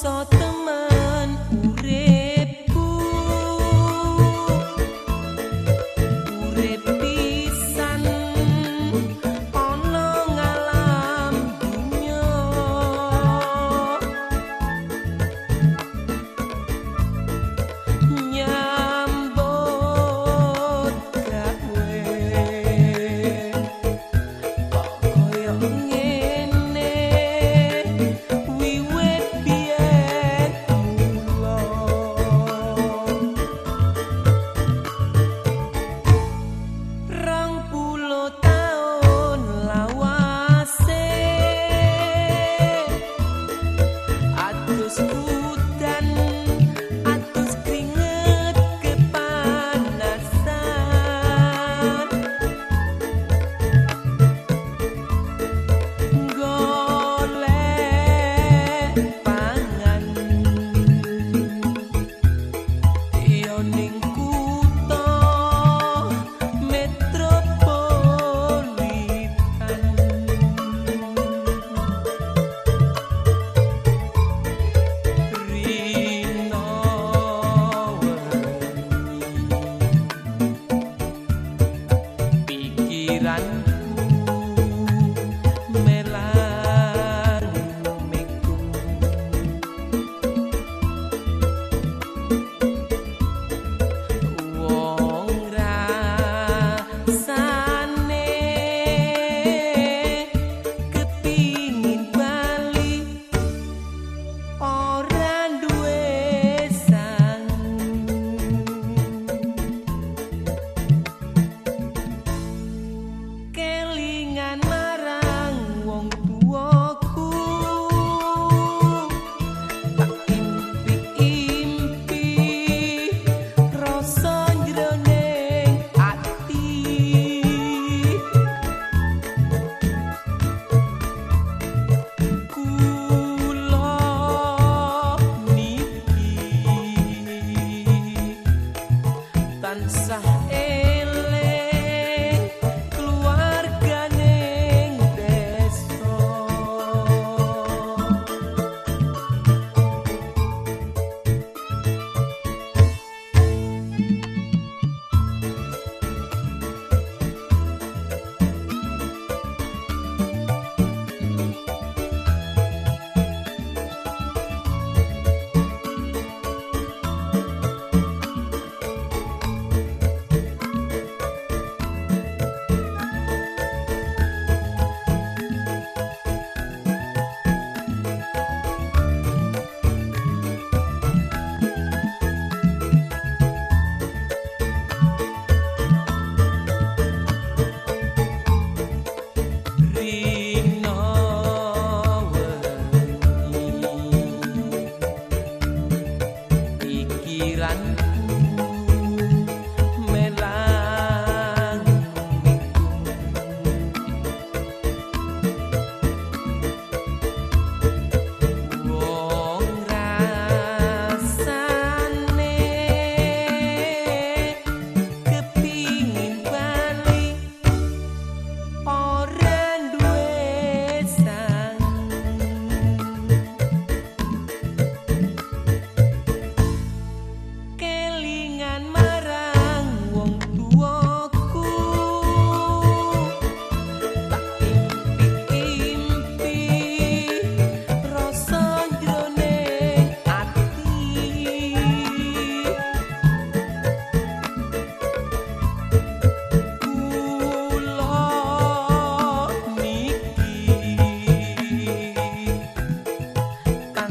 so tansah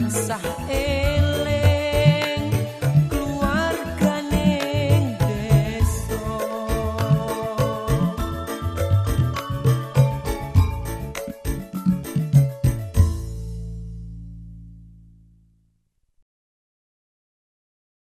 dança. Eu